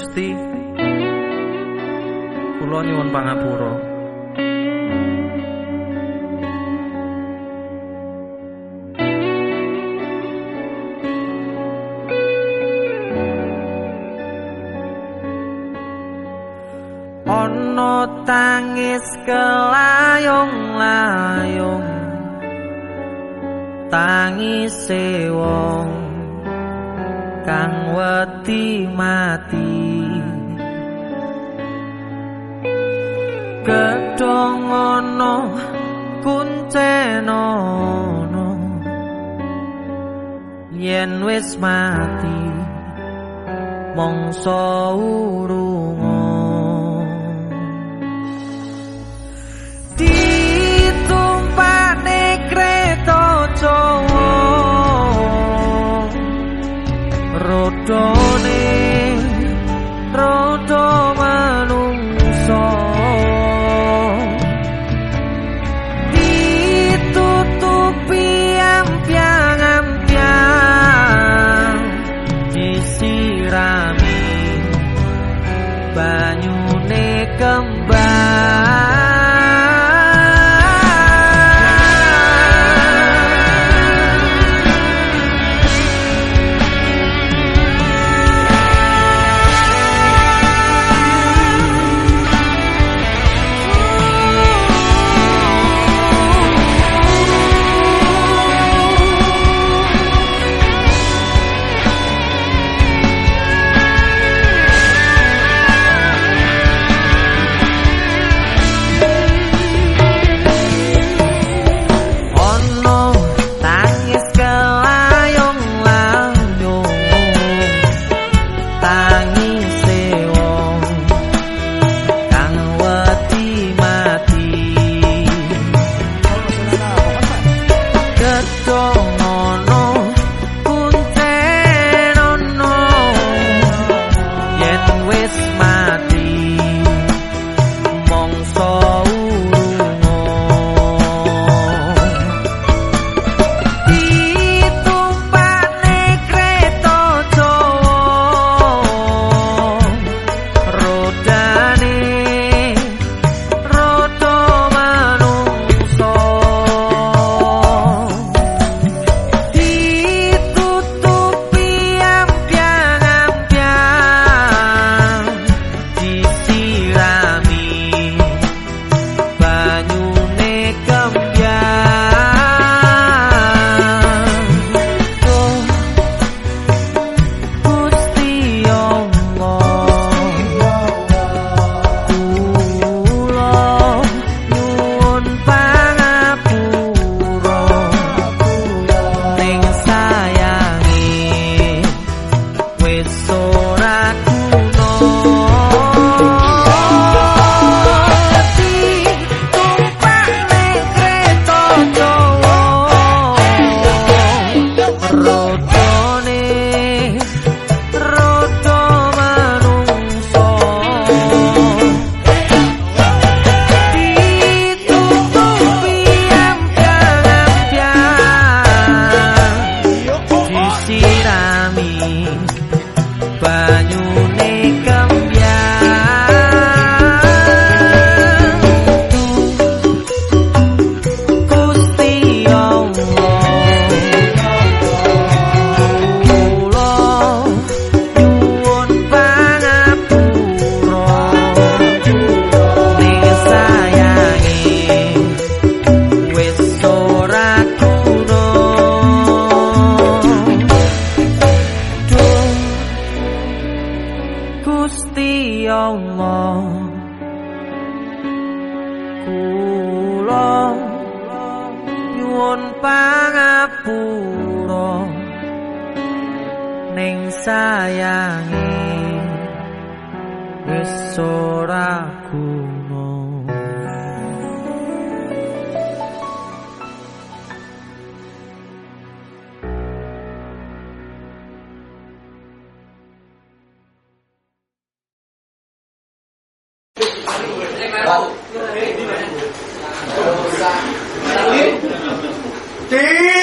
Gusti. Kulo nyuwun pangapura. Ana tangis kelayung-layung tangise wong kang wedi mati. dong ana kuncena ana yen wis mati mongso urung Rodone 更 pangapura ning sayangi wis ora guna Terima kasih. Steve!